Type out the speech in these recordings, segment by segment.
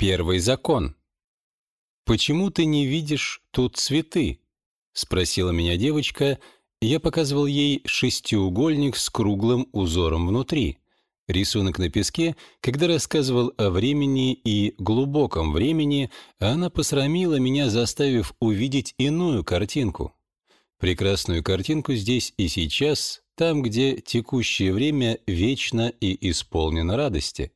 Первый закон. «Почему ты не видишь тут цветы?» — спросила меня девочка. Я показывал ей шестиугольник с круглым узором внутри. Рисунок на песке, когда рассказывал о времени и глубоком времени, она посрамила меня, заставив увидеть иную картинку. Прекрасную картинку здесь и сейчас, там, где текущее время вечно и исполнено радости.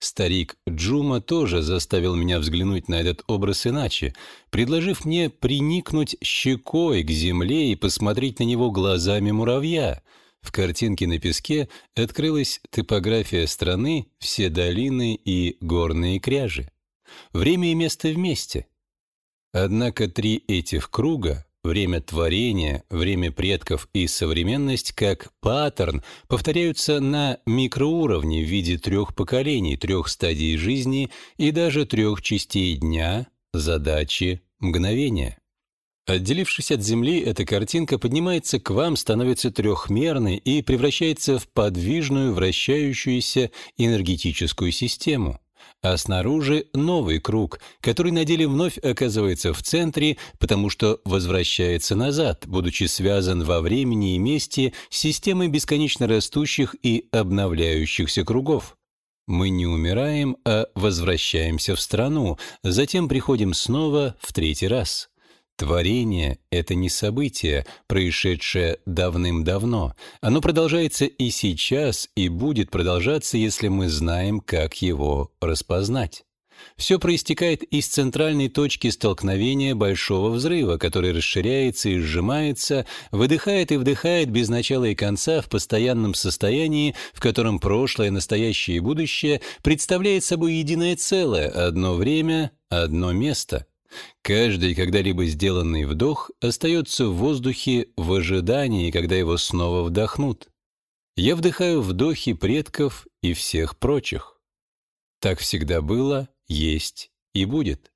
Старик Джума тоже заставил меня взглянуть на этот образ иначе, предложив мне приникнуть щекой к земле и посмотреть на него глазами муравья. В картинке на песке открылась топография страны, все долины и горные кряжи. Время и место вместе. Однако три этих круга Время творения, время предков и современность как паттерн повторяются на микроуровне в виде трех поколений, трех стадий жизни и даже трех частей дня, задачи, мгновения. Отделившись от Земли, эта картинка поднимается к вам, становится трехмерной и превращается в подвижную вращающуюся энергетическую систему а снаружи новый круг, который на деле вновь оказывается в центре, потому что возвращается назад, будучи связан во времени и месте с системой бесконечно растущих и обновляющихся кругов. Мы не умираем, а возвращаемся в страну, затем приходим снова в третий раз. Творение — это не событие, происшедшее давным-давно. Оно продолжается и сейчас, и будет продолжаться, если мы знаем, как его распознать. Все проистекает из центральной точки столкновения большого взрыва, который расширяется и сжимается, выдыхает и вдыхает без начала и конца в постоянном состоянии, в котором прошлое, настоящее и будущее представляет собой единое целое, одно время, одно место — Каждый когда-либо сделанный вдох остается в воздухе в ожидании, когда его снова вдохнут. Я вдыхаю вдохи предков и всех прочих. Так всегда было, есть и будет.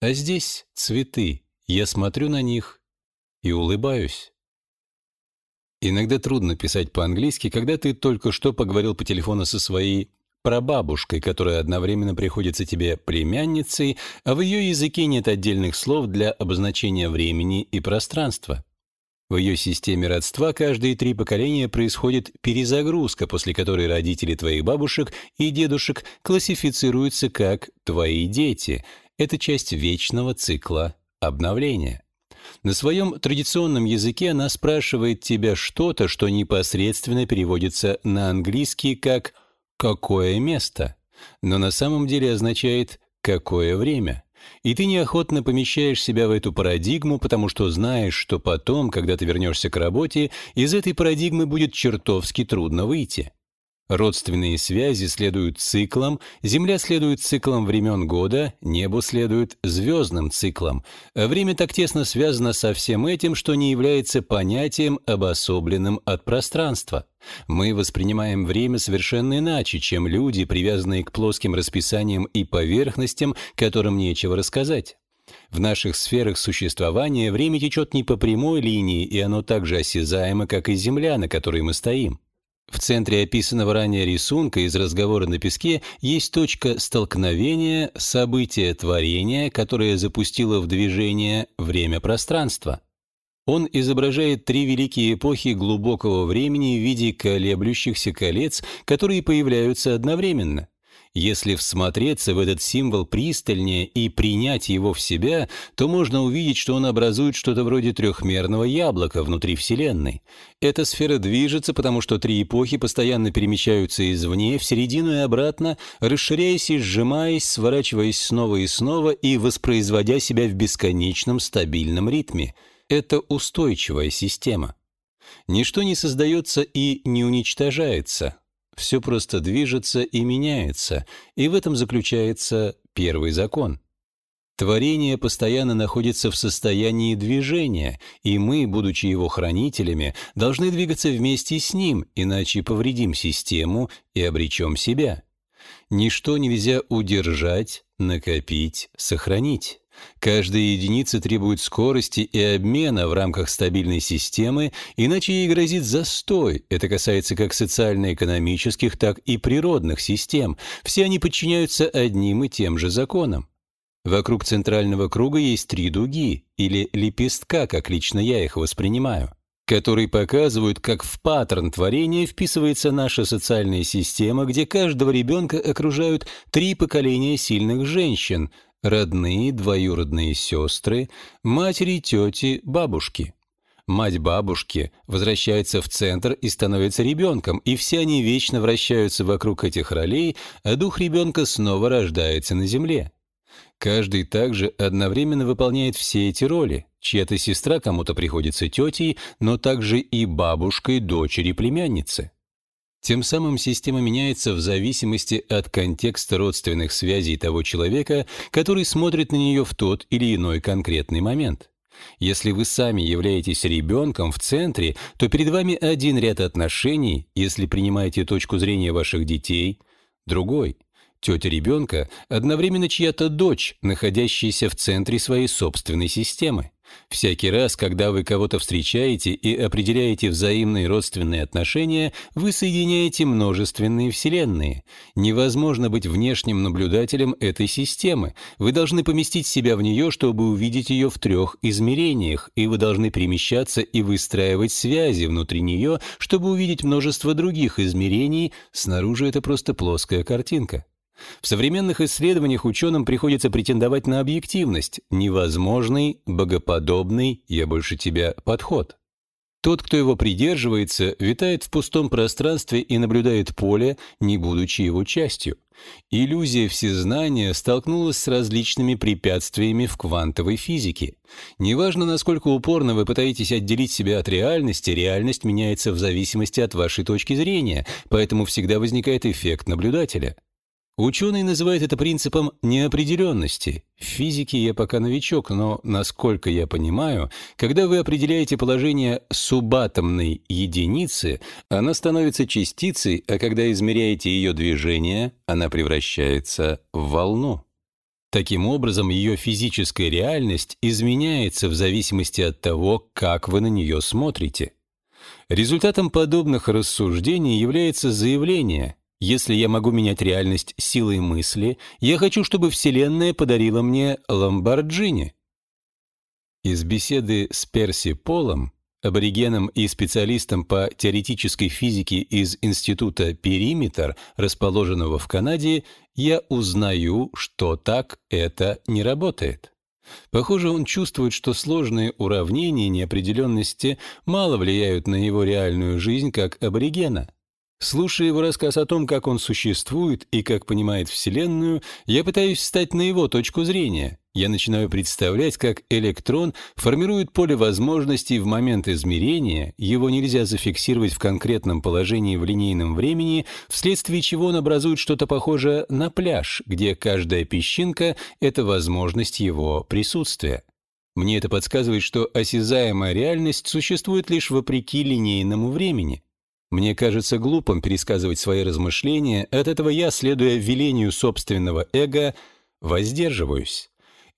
А здесь цветы, я смотрю на них и улыбаюсь. Иногда трудно писать по-английски, когда ты только что поговорил по телефону со своей прабабушкой, которая одновременно приходится тебе племянницей, а в ее языке нет отдельных слов для обозначения времени и пространства. В ее системе родства каждые три поколения происходит перезагрузка, после которой родители твоих бабушек и дедушек классифицируются как «твои дети». Это часть вечного цикла обновления. На своем традиционном языке она спрашивает тебя что-то, что непосредственно переводится на английский как «какое место», но на самом деле означает «какое время». И ты неохотно помещаешь себя в эту парадигму, потому что знаешь, что потом, когда ты вернешься к работе, из этой парадигмы будет чертовски трудно выйти. Родственные связи следуют циклам, Земля следует циклам времен года, небо следует звездным циклам. время так тесно связано со всем этим, что не является понятием, обособленным от пространства. Мы воспринимаем время совершенно иначе, чем люди, привязанные к плоским расписаниям и поверхностям, которым нечего рассказать. В наших сферах существования время течет не по прямой линии, и оно так же осязаемо, как и Земля, на которой мы стоим. В центре описанного ранее рисунка из разговора на песке есть точка столкновения события творения, которое запустило в движение время-пространство. Он изображает три великие эпохи глубокого времени в виде колеблющихся колец, которые появляются одновременно. Если всмотреться в этот символ пристальнее и принять его в себя, то можно увидеть, что он образует что-то вроде трехмерного яблока внутри Вселенной. Эта сфера движется, потому что три эпохи постоянно перемещаются извне, в середину и обратно, расширяясь и сжимаясь, сворачиваясь снова и снова и воспроизводя себя в бесконечном стабильном ритме. Это устойчивая система. Ничто не создается и не уничтожается, все просто движется и меняется, и в этом заключается первый закон. Творение постоянно находится в состоянии движения, и мы, будучи его хранителями, должны двигаться вместе с ним, иначе повредим систему и обречем себя. Ничто нельзя удержать, накопить, сохранить. Каждая единица требует скорости и обмена в рамках стабильной системы, иначе ей грозит застой. Это касается как социально-экономических, так и природных систем. Все они подчиняются одним и тем же законам. Вокруг центрального круга есть три дуги, или лепестка, как лично я их воспринимаю, которые показывают, как в паттерн творения вписывается наша социальная система, где каждого ребенка окружают три поколения сильных женщин – родные, двоюродные сестры, матери, тети, бабушки. Мать бабушки возвращается в центр и становится ребенком, и все они вечно вращаются вокруг этих ролей, а дух ребенка снова рождается на земле. Каждый также одновременно выполняет все эти роли. Чья-то сестра кому-то приходится тетей, но также и бабушкой, дочери, племянницы. Тем самым система меняется в зависимости от контекста родственных связей того человека, который смотрит на нее в тот или иной конкретный момент. Если вы сами являетесь ребенком в центре, то перед вами один ряд отношений, если принимаете точку зрения ваших детей, другой. Тетя ребенка одновременно чья-то дочь, находящаяся в центре своей собственной системы. Всякий раз, когда вы кого-то встречаете и определяете взаимные родственные отношения, вы соединяете множественные вселенные. Невозможно быть внешним наблюдателем этой системы. Вы должны поместить себя в нее, чтобы увидеть ее в трех измерениях, и вы должны перемещаться и выстраивать связи внутри нее, чтобы увидеть множество других измерений. Снаружи это просто плоская картинка. В современных исследованиях ученым приходится претендовать на объективность, невозможный, богоподобный «я больше тебя» подход. Тот, кто его придерживается, витает в пустом пространстве и наблюдает поле, не будучи его частью. Иллюзия всезнания столкнулась с различными препятствиями в квантовой физике. Неважно, насколько упорно вы пытаетесь отделить себя от реальности, реальность меняется в зависимости от вашей точки зрения, поэтому всегда возникает эффект наблюдателя. Ученые называют это принципом неопределенности. В физике я пока новичок, но, насколько я понимаю, когда вы определяете положение субатомной единицы, она становится частицей, а когда измеряете ее движение, она превращается в волну. Таким образом, ее физическая реальность изменяется в зависимости от того, как вы на нее смотрите. Результатом подобных рассуждений является заявление – если я могу менять реальность силой мысли, я хочу, чтобы Вселенная подарила мне Ламборджини. Из беседы с Перси Полом, аборигеном и специалистом по теоретической физике из Института Периметр, расположенного в Канаде, я узнаю, что так это не работает. Похоже, он чувствует, что сложные уравнения неопределенности мало влияют на его реальную жизнь как аборигена. Слушая его рассказ о том, как он существует и как понимает Вселенную, я пытаюсь встать на его точку зрения. Я начинаю представлять, как электрон формирует поле возможностей в момент измерения, его нельзя зафиксировать в конкретном положении в линейном времени, вследствие чего он образует что-то похожее на пляж, где каждая песчинка — это возможность его присутствия. Мне это подсказывает, что осязаемая реальность существует лишь вопреки линейному времени. Мне кажется глупым пересказывать свои размышления, от этого я, следуя велению собственного эго, воздерживаюсь.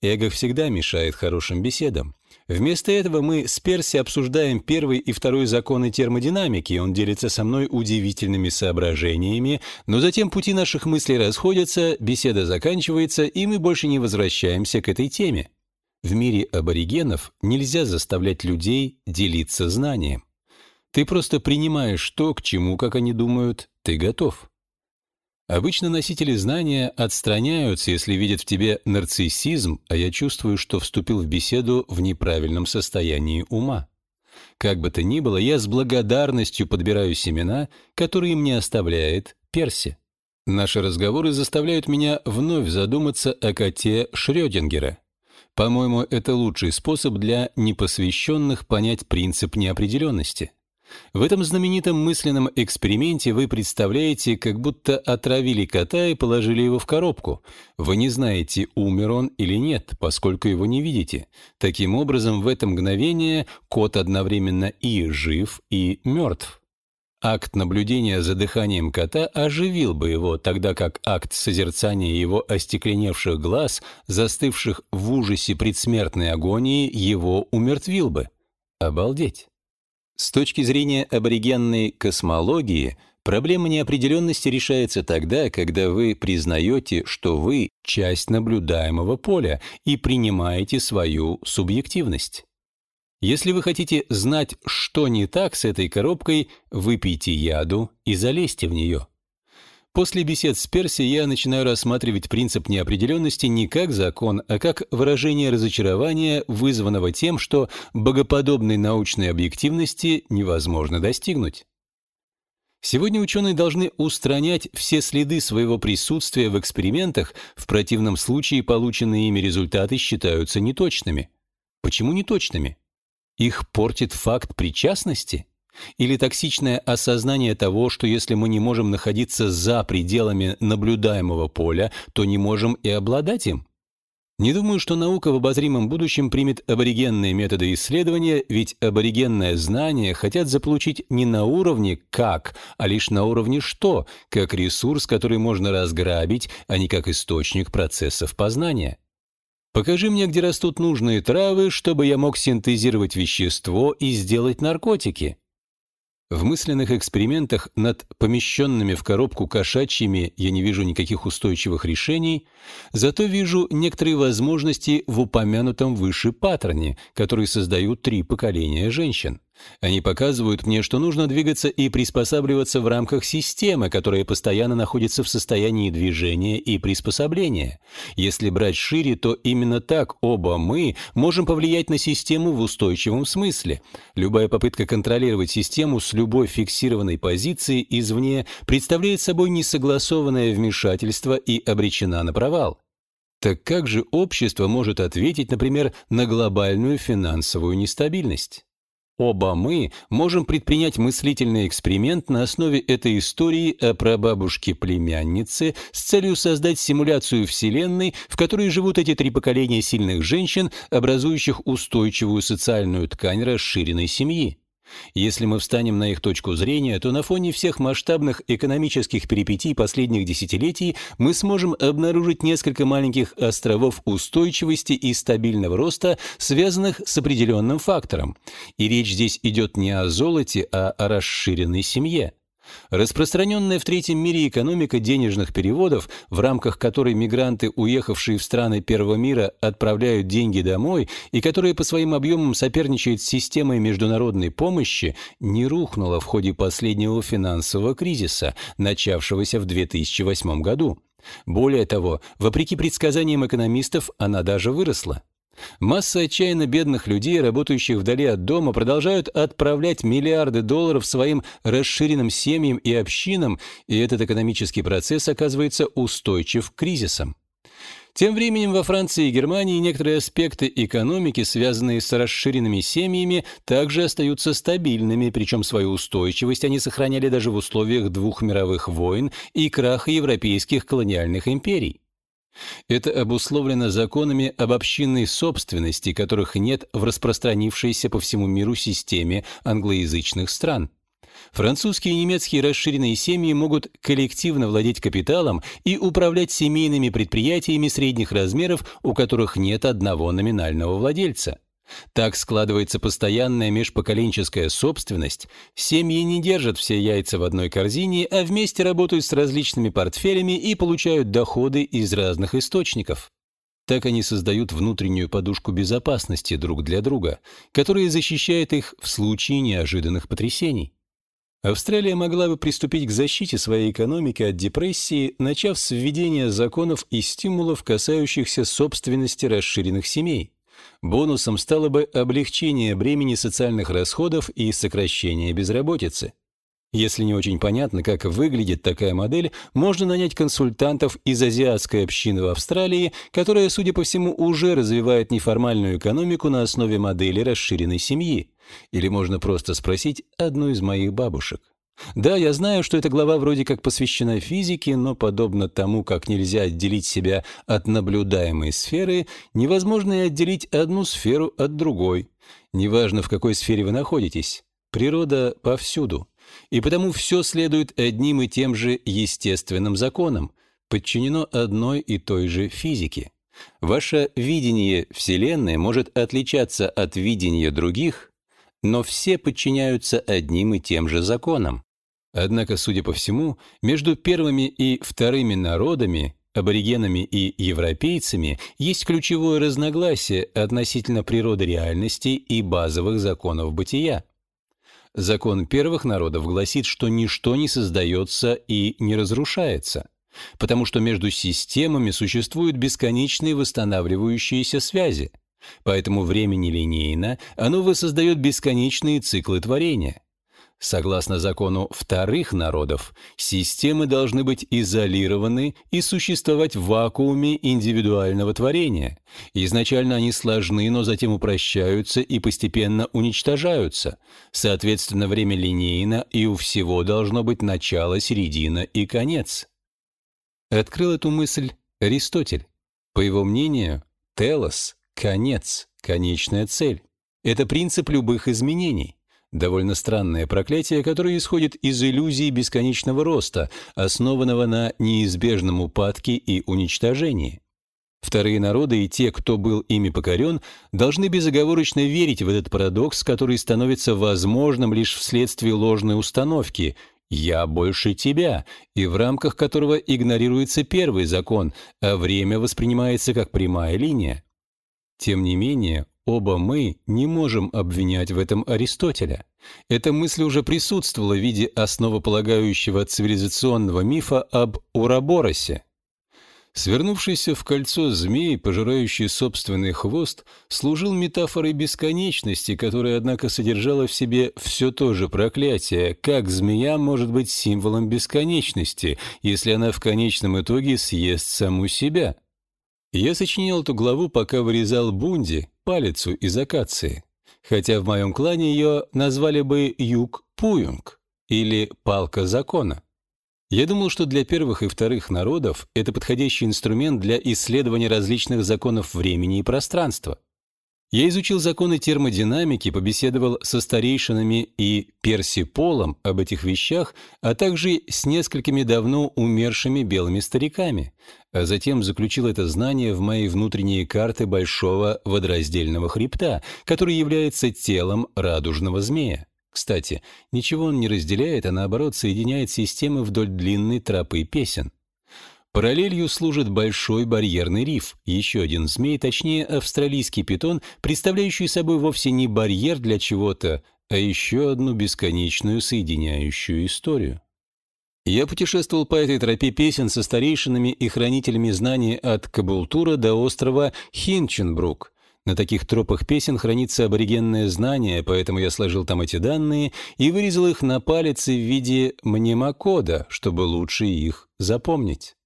Эго всегда мешает хорошим беседам. Вместо этого мы с Перси обсуждаем первый и второй законы термодинамики, он делится со мной удивительными соображениями, но затем пути наших мыслей расходятся, беседа заканчивается, и мы больше не возвращаемся к этой теме. В мире аборигенов нельзя заставлять людей делиться знанием. Ты просто принимаешь то, к чему, как они думают, ты готов. Обычно носители знания отстраняются, если видят в тебе нарциссизм, а я чувствую, что вступил в беседу в неправильном состоянии ума. Как бы то ни было, я с благодарностью подбираю семена, которые мне оставляет Перси. Наши разговоры заставляют меня вновь задуматься о коте Шрёдингера. По-моему, это лучший способ для непосвященных понять принцип неопределенности. В этом знаменитом мысленном эксперименте вы представляете, как будто отравили кота и положили его в коробку. Вы не знаете, умер он или нет, поскольку его не видите. Таким образом, в это мгновение кот одновременно и жив, и мертв. Акт наблюдения за дыханием кота оживил бы его, тогда как акт созерцания его остекленевших глаз, застывших в ужасе предсмертной агонии, его умертвил бы. Обалдеть! С точки зрения аборигенной космологии, проблема неопределенности решается тогда, когда вы признаете, что вы — часть наблюдаемого поля и принимаете свою субъективность. Если вы хотите знать, что не так с этой коробкой, выпейте яду и залезьте в нее. После бесед с Перси я начинаю рассматривать принцип неопределенности не как закон, а как выражение разочарования, вызванного тем, что богоподобной научной объективности невозможно достигнуть. Сегодня ученые должны устранять все следы своего присутствия в экспериментах, в противном случае полученные ими результаты считаются неточными. Почему неточными? Их портит факт причастности? Или токсичное осознание того, что если мы не можем находиться за пределами наблюдаемого поля, то не можем и обладать им? Не думаю, что наука в обозримом будущем примет аборигенные методы исследования, ведь аборигенное знание хотят заполучить не на уровне «как», а лишь на уровне «что», как ресурс, который можно разграбить, а не как источник процессов познания. Покажи мне, где растут нужные травы, чтобы я мог синтезировать вещество и сделать наркотики. В мысленных экспериментах над помещенными в коробку кошачьими я не вижу никаких устойчивых решений, зато вижу некоторые возможности в упомянутом выше паттерне, который создают три поколения женщин. Они показывают мне, что нужно двигаться и приспосабливаться в рамках системы, которая постоянно находится в состоянии движения и приспособления. Если брать шире, то именно так оба мы можем повлиять на систему в устойчивом смысле. Любая попытка контролировать систему с любой фиксированной позиции извне представляет собой несогласованное вмешательство и обречена на провал. Так как же общество может ответить, например, на глобальную финансовую нестабильность? Оба мы можем предпринять мыслительный эксперимент на основе этой истории о прабабушке-племяннице с целью создать симуляцию Вселенной, в которой живут эти три поколения сильных женщин, образующих устойчивую социальную ткань расширенной семьи. Если мы встанем на их точку зрения, то на фоне всех масштабных экономических перипетий последних десятилетий мы сможем обнаружить несколько маленьких островов устойчивости и стабильного роста, связанных с определенным фактором. И речь здесь идет не о золоте, а о расширенной семье. Распространенная в третьем мире экономика денежных переводов, в рамках которой мигранты, уехавшие в страны первого мира, отправляют деньги домой и которая по своим объемам соперничает с системой международной помощи, не рухнула в ходе последнего финансового кризиса, начавшегося в 2008 году. Более того, вопреки предсказаниям экономистов, она даже выросла. Масса отчаянно бедных людей, работающих вдали от дома, продолжают отправлять миллиарды долларов своим расширенным семьям и общинам, и этот экономический процесс оказывается устойчив к кризисам. Тем временем во Франции и Германии некоторые аспекты экономики, связанные с расширенными семьями, также остаются стабильными, причем свою устойчивость они сохраняли даже в условиях двух мировых войн и краха европейских колониальных империй. Это обусловлено законами об общинной собственности, которых нет в распространившейся по всему миру системе англоязычных стран. Французские и немецкие расширенные семьи могут коллективно владеть капиталом и управлять семейными предприятиями средних размеров, у которых нет одного номинального владельца. Так складывается постоянная межпоколенческая собственность. Семьи не держат все яйца в одной корзине, а вместе работают с различными портфелями и получают доходы из разных источников. Так они создают внутреннюю подушку безопасности друг для друга, которая защищает их в случае неожиданных потрясений. Австралия могла бы приступить к защите своей экономики от депрессии, начав с введения законов и стимулов, касающихся собственности расширенных семей. Бонусом стало бы облегчение бремени социальных расходов и сокращение безработицы. Если не очень понятно, как выглядит такая модель, можно нанять консультантов из азиатской общины в Австралии, которая, судя по всему, уже развивает неформальную экономику на основе модели расширенной семьи. Или можно просто спросить одну из моих бабушек. Да, я знаю, что эта глава вроде как посвящена физике, но подобно тому, как нельзя отделить себя от наблюдаемой сферы, невозможно и отделить одну сферу от другой. Неважно, в какой сфере вы находитесь. Природа повсюду. и потому все следует одним и тем же естественным законам, подчинено одной и той же физике. Ваше видение Вселенной может отличаться от видения других, но все подчиняются одним и тем же законам. Однако, судя по всему, между первыми и вторыми народами, аборигенами и европейцами, есть ключевое разногласие относительно природы реальности и базовых законов бытия. Закон первых народов гласит, что ничто не создается и не разрушается, потому что между системами существуют бесконечные восстанавливающиеся связи. Поэтому время нелинейно, оно воссоздает бесконечные циклы творения. Согласно закону вторых народов, системы должны быть изолированы и существовать в вакууме индивидуального творения. Изначально они сложны, но затем упрощаются и постепенно уничтожаются. Соответственно, время линейно, и у всего должно быть начало, середина и конец. Открыл эту мысль Аристотель. По его мнению, телос — конец, конечная цель. Это принцип любых изменений. Довольно странное проклятие, которое исходит из иллюзии бесконечного роста, основанного на неизбежном упадке и уничтожении. Вторые народы и те, кто был ими покорен, должны безоговорочно верить в этот парадокс, который становится возможным лишь вследствие ложной установки «я больше тебя», и в рамках которого игнорируется первый закон, а время воспринимается как прямая линия. Тем не менее, Оба мы не можем обвинять в этом Аристотеля. Эта мысль уже присутствовала в виде основополагающего цивилизационного мифа об Ураборосе. Свернувшийся в кольцо змей, пожирающий собственный хвост, служил метафорой бесконечности, которая, однако, содержала в себе все то же проклятие, как змея может быть символом бесконечности, если она в конечном итоге съест саму себя. Я сочинял эту главу, пока вырезал Бунди, палицу из акации, хотя в моем клане ее назвали бы юг-пуюнг или палка закона. Я думал, что для первых и вторых народов это подходящий инструмент для исследования различных законов времени и пространства. Я изучил законы термодинамики, побеседовал со старейшинами и Персиполом об этих вещах, а также с несколькими давно умершими белыми стариками, а затем заключил это знание в мои внутренние карты большого водораздельного хребта, который является телом радужного змея. Кстати, ничего он не разделяет, а наоборот соединяет системы вдоль длинной тропы песен. Параллелью служит большой барьерный риф, еще один змей, точнее австралийский питон, представляющий собой вовсе не барьер для чего-то, а еще одну бесконечную соединяющую историю. Я путешествовал по этой тропе песен со старейшинами и хранителями знаний от Кабултура до острова Хинченбрук. На таких тропах песен хранится аборигенное знание, поэтому я сложил там эти данные и вырезал их на палец в виде мнемокода, чтобы лучше их запомнить.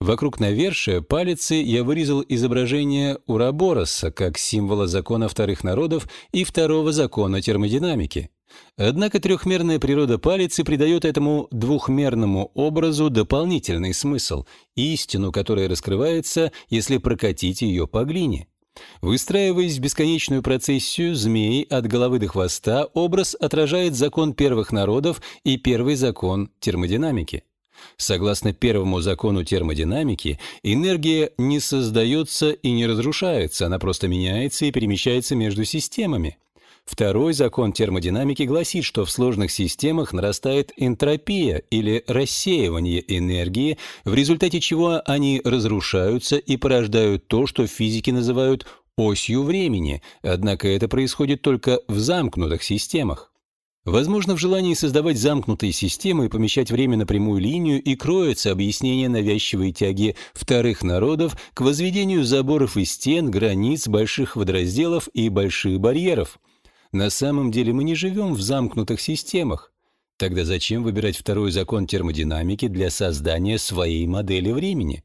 Вокруг навершия палицы я вырезал изображение Урабороса как символа закона вторых народов и второго закона термодинамики. Однако трехмерная природа палицы придает этому двухмерному образу дополнительный смысл, истину, которая раскрывается, если прокатить ее по глине. Выстраиваясь в бесконечную процессию змей от головы до хвоста, образ отражает закон первых народов и первый закон термодинамики. Согласно первому закону термодинамики, энергия не создается и не разрушается, она просто меняется и перемещается между системами. Второй закон термодинамики гласит, что в сложных системах нарастает энтропия или рассеивание энергии, в результате чего они разрушаются и порождают то, что физики называют осью времени, однако это происходит только в замкнутых системах. Возможно, в желании создавать замкнутые системы и помещать время на прямую линию и кроется объяснение навязчивой тяги вторых народов к возведению заборов и стен, границ, больших водоразделов и больших барьеров. На самом деле мы не живем в замкнутых системах. Тогда зачем выбирать второй закон термодинамики для создания своей модели времени?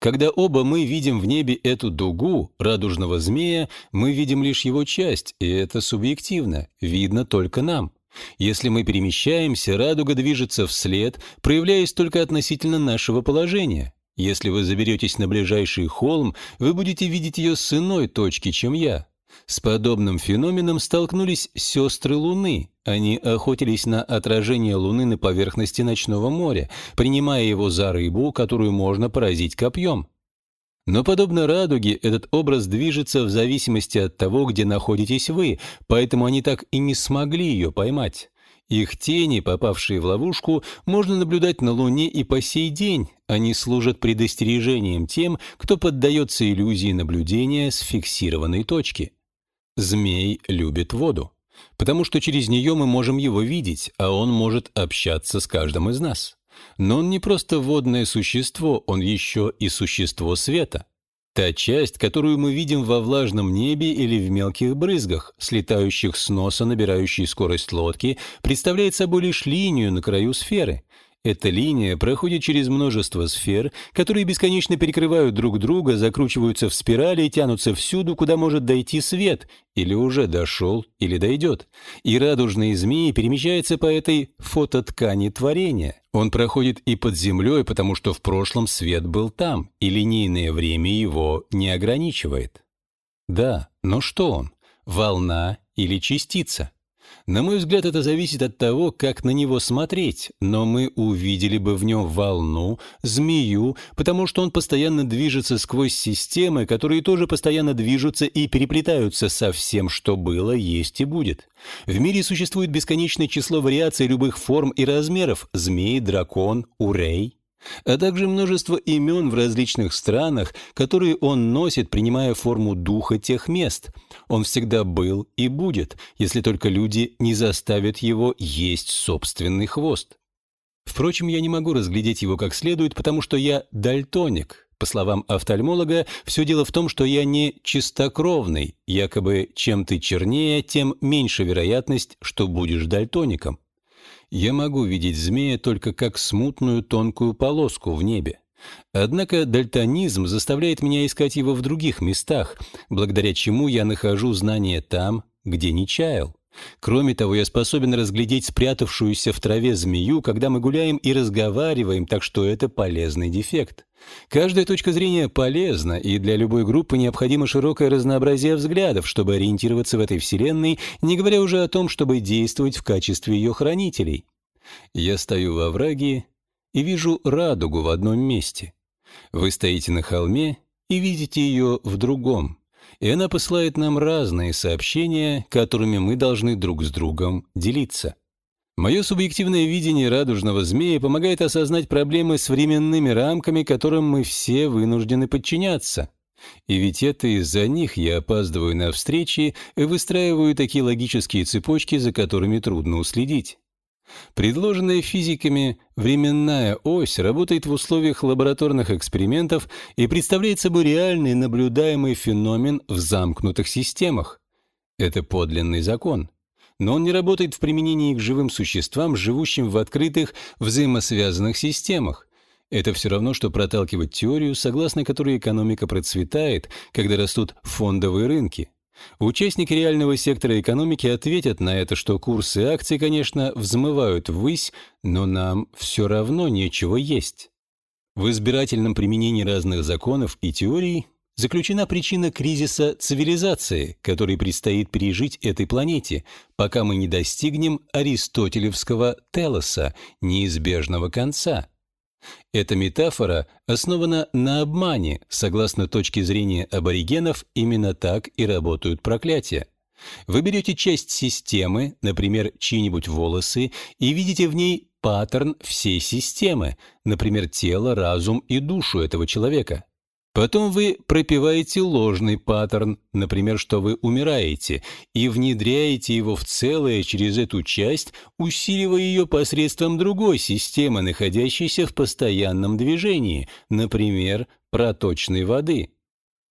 Когда оба мы видим в небе эту дугу радужного змея, мы видим лишь его часть, и это субъективно, видно только нам. Если мы перемещаемся, радуга движется вслед, проявляясь только относительно нашего положения. Если вы заберетесь на ближайший холм, вы будете видеть ее с иной точки, чем я. С подобным феноменом столкнулись сестры Луны, они охотились на отражение Луны на поверхности ночного моря, принимая его за рыбу, которую можно поразить копьем. Но подобно радуге, этот образ движется в зависимости от того, где находитесь вы, поэтому они так и не смогли ее поймать. Их тени, попавшие в ловушку, можно наблюдать на Луне и по сей день. Они служат предостережением тем, кто поддается иллюзии наблюдения с фиксированной точки. Змей любит воду, потому что через нее мы можем его видеть, а он может общаться с каждым из нас. Но он не просто водное существо, он еще и существо света. Та часть, которую мы видим во влажном небе или в мелких брызгах, слетающих с носа, набирающей скорость лодки, представляет собой лишь линию на краю сферы. Эта линия проходит через множество сфер, которые бесконечно перекрывают друг друга, закручиваются в спирали и тянутся всюду, куда может дойти свет, или уже дошел, или дойдет. И радужные змеи перемещаются по этой фототкани творения. Он проходит и под землей, потому что в прошлом свет был там, и линейное время его не ограничивает. Да, но что он? Волна или частица? На мой взгляд, это зависит от того, как на него смотреть, но мы увидели бы в нем волну, змею, потому что он постоянно движется сквозь системы, которые тоже постоянно движутся и переплетаются со всем, что было, есть и будет. В мире существует бесконечное число вариаций любых форм и размеров – змей, дракон, урей а также множество имен в различных странах, которые он носит, принимая форму духа тех мест. Он всегда был и будет, если только люди не заставят его есть собственный хвост. Впрочем, я не могу разглядеть его как следует, потому что я дальтоник. По словам офтальмолога, все дело в том, что я не чистокровный, якобы чем ты чернее, тем меньше вероятность, что будешь дальтоником я могу видеть змея только как смутную тонкую полоску в небе. Однако дальтонизм заставляет меня искать его в других местах, благодаря чему я нахожу знания там, где не чаял. Кроме того, я способен разглядеть спрятавшуюся в траве змею, когда мы гуляем и разговариваем, так что это полезный дефект. Каждая точка зрения полезна, и для любой группы необходимо широкое разнообразие взглядов, чтобы ориентироваться в этой вселенной, не говоря уже о том, чтобы действовать в качестве ее хранителей. Я стою во враге и вижу радугу в одном месте. Вы стоите на холме и видите ее в другом и она посылает нам разные сообщения, которыми мы должны друг с другом делиться. Мое субъективное видение радужного змея помогает осознать проблемы с временными рамками, которым мы все вынуждены подчиняться. И ведь это из-за них я опаздываю на встречи и выстраиваю такие логические цепочки, за которыми трудно уследить. Предложенная физиками временная ось работает в условиях лабораторных экспериментов и представляет собой реальный наблюдаемый феномен в замкнутых системах. Это подлинный закон. Но он не работает в применении к живым существам, живущим в открытых, взаимосвязанных системах. Это все равно, что проталкивать теорию, согласно которой экономика процветает, когда растут фондовые рынки. Участники реального сектора экономики ответят на это, что курсы акций, конечно, взмывают ввысь, но нам все равно нечего есть. В избирательном применении разных законов и теорий заключена причина кризиса цивилизации, который предстоит пережить этой планете, пока мы не достигнем аристотелевского телоса, неизбежного конца. Эта метафора основана на обмане. Согласно точке зрения аборигенов, именно так и работают проклятия. Вы берете часть системы, например, чьи-нибудь волосы, и видите в ней паттерн всей системы, например, тело, разум и душу этого человека. Потом вы пропиваете ложный паттерн, например, что вы умираете, и внедряете его в целое через эту часть, усиливая ее посредством другой системы, находящейся в постоянном движении, например, проточной воды.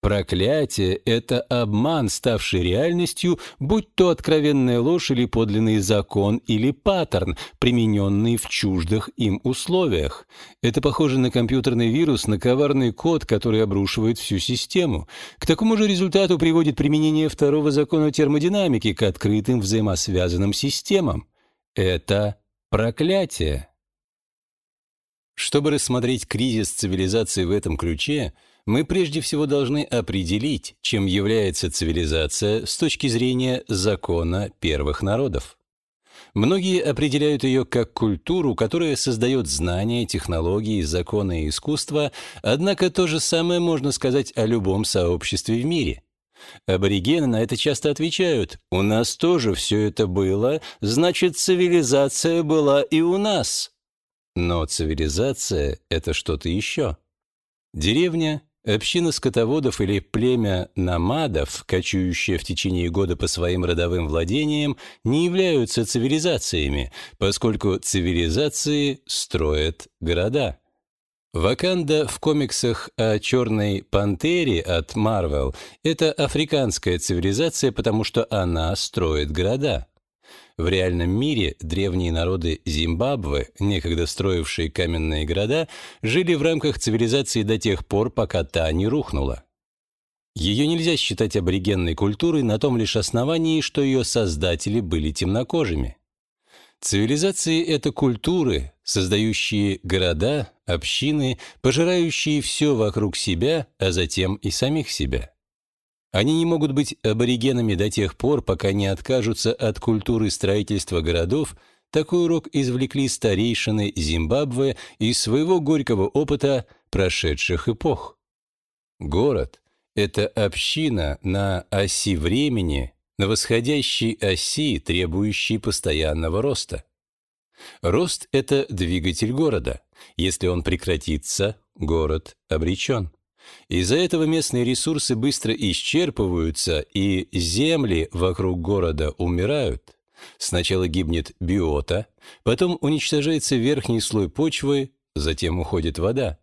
Проклятие — это обман, ставший реальностью, будь то откровенная ложь или подлинный закон или паттерн, примененный в чуждых им условиях. Это похоже на компьютерный вирус, на коварный код, который обрушивает всю систему. К такому же результату приводит применение второго закона термодинамики к открытым взаимосвязанным системам. Это проклятие. Чтобы рассмотреть кризис цивилизации в этом ключе — мы прежде всего должны определить, чем является цивилизация с точки зрения закона первых народов. Многие определяют ее как культуру, которая создает знания, технологии, законы и искусство, однако то же самое можно сказать о любом сообществе в мире. Аборигены на это часто отвечают «У нас тоже все это было, значит, цивилизация была и у нас». Но цивилизация — это что-то еще. Деревня Община скотоводов или племя намадов, кочующие в течение года по своим родовым владениям, не являются цивилизациями, поскольку цивилизации строят города. Ваканда в комиксах о черной пантере от Marvel – это африканская цивилизация, потому что она строит города. В реальном мире древние народы Зимбабве, некогда строившие каменные города, жили в рамках цивилизации до тех пор, пока та не рухнула. Ее нельзя считать аборигенной культурой на том лишь основании, что ее создатели были темнокожими. Цивилизации — это культуры, создающие города, общины, пожирающие все вокруг себя, а затем и самих себя. Они не могут быть аборигенами до тех пор, пока не откажутся от культуры строительства городов, такой урок извлекли старейшины Зимбабве из своего горького опыта прошедших эпох. Город — это община на оси времени, на восходящей оси, требующей постоянного роста. Рост — это двигатель города. Если он прекратится, город обречен. Из-за этого местные ресурсы быстро исчерпываются, и земли вокруг города умирают. Сначала гибнет биота, потом уничтожается верхний слой почвы, затем уходит вода.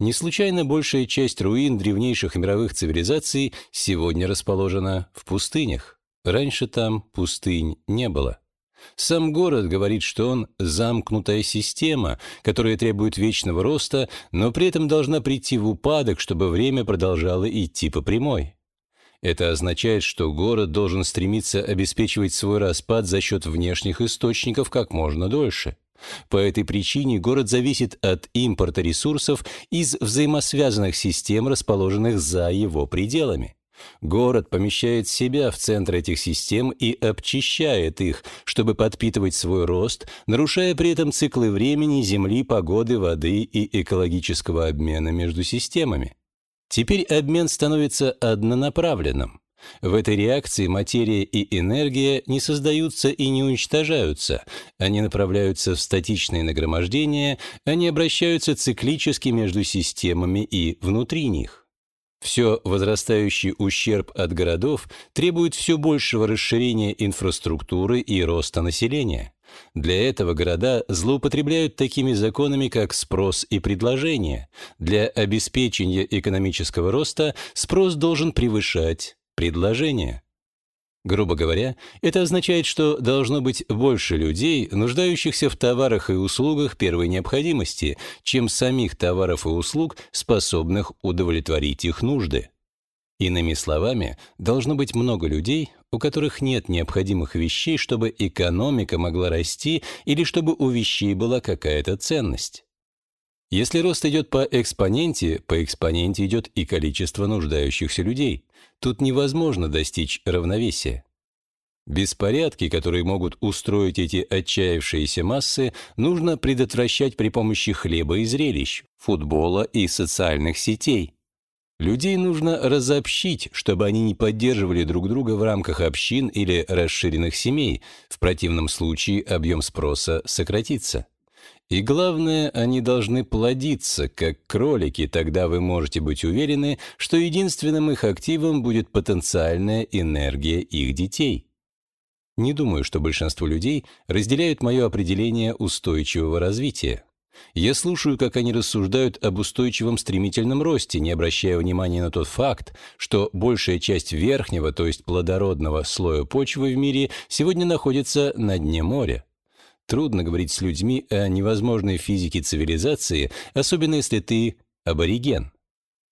Не случайно большая часть руин древнейших мировых цивилизаций сегодня расположена в пустынях. Раньше там пустынь не было. Сам город говорит, что он замкнутая система, которая требует вечного роста, но при этом должна прийти в упадок, чтобы время продолжало идти по прямой. Это означает, что город должен стремиться обеспечивать свой распад за счет внешних источников как можно дольше. По этой причине город зависит от импорта ресурсов из взаимосвязанных систем, расположенных за его пределами. Город помещает себя в центр этих систем и обчищает их, чтобы подпитывать свой рост, нарушая при этом циклы времени, земли, погоды, воды и экологического обмена между системами. Теперь обмен становится однонаправленным. В этой реакции материя и энергия не создаются и не уничтожаются, они направляются в статичные нагромождения, они обращаются циклически между системами и внутри них. Все возрастающий ущерб от городов требует все большего расширения инфраструктуры и роста населения. Для этого города злоупотребляют такими законами, как спрос и предложение. Для обеспечения экономического роста спрос должен превышать предложение. Грубо говоря, это означает, что должно быть больше людей, нуждающихся в товарах и услугах первой необходимости, чем самих товаров и услуг, способных удовлетворить их нужды. Иными словами, должно быть много людей, у которых нет необходимых вещей, чтобы экономика могла расти или чтобы у вещей была какая-то ценность. Если рост идет по экспоненте, по экспоненте идет и количество нуждающихся людей. Тут невозможно достичь равновесия. Беспорядки, которые могут устроить эти отчаявшиеся массы, нужно предотвращать при помощи хлеба и зрелищ, футбола и социальных сетей. Людей нужно разобщить, чтобы они не поддерживали друг друга в рамках общин или расширенных семей, в противном случае объем спроса сократится. И главное, они должны плодиться, как кролики, тогда вы можете быть уверены, что единственным их активом будет потенциальная энергия их детей. Не думаю, что большинство людей разделяют мое определение устойчивого развития. Я слушаю, как они рассуждают об устойчивом стремительном росте, не обращая внимания на тот факт, что большая часть верхнего, то есть плодородного слоя почвы в мире сегодня находится на дне моря. Трудно говорить с людьми о невозможной физике цивилизации, особенно если ты абориген.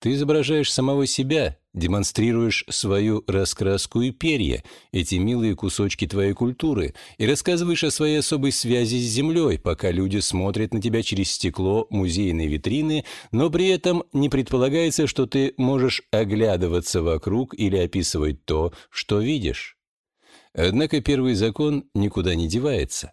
Ты изображаешь самого себя, демонстрируешь свою раскраску и перья, эти милые кусочки твоей культуры, и рассказываешь о своей особой связи с землей, пока люди смотрят на тебя через стекло музейной витрины, но при этом не предполагается, что ты можешь оглядываться вокруг или описывать то, что видишь. Однако первый закон никуда не девается.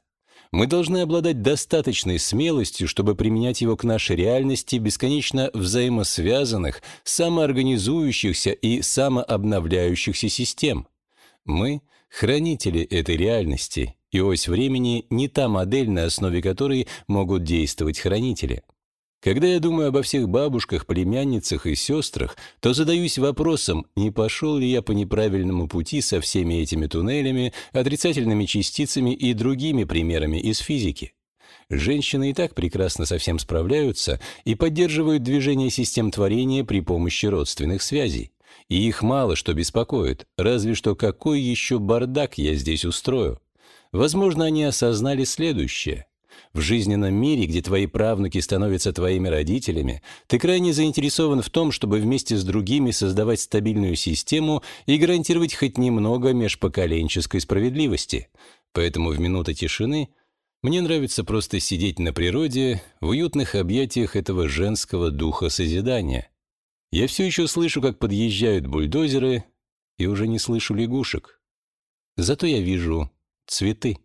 Мы должны обладать достаточной смелостью, чтобы применять его к нашей реальности бесконечно взаимосвязанных, самоорганизующихся и самообновляющихся систем. Мы — хранители этой реальности, и ось времени не та модель, на основе которой могут действовать хранители. Когда я думаю обо всех бабушках, племянницах и сестрах, то задаюсь вопросом, не пошел ли я по неправильному пути со всеми этими туннелями, отрицательными частицами и другими примерами из физики. Женщины и так прекрасно со всем справляются и поддерживают движение систем творения при помощи родственных связей. И их мало что беспокоит, разве что какой еще бардак я здесь устрою. Возможно, они осознали следующее – в жизненном мире, где твои правнуки становятся твоими родителями, ты крайне заинтересован в том, чтобы вместе с другими создавать стабильную систему и гарантировать хоть немного межпоколенческой справедливости. Поэтому в минуты тишины мне нравится просто сидеть на природе в уютных объятиях этого женского духа созидания. Я все еще слышу, как подъезжают бульдозеры, и уже не слышу лягушек. Зато я вижу цветы.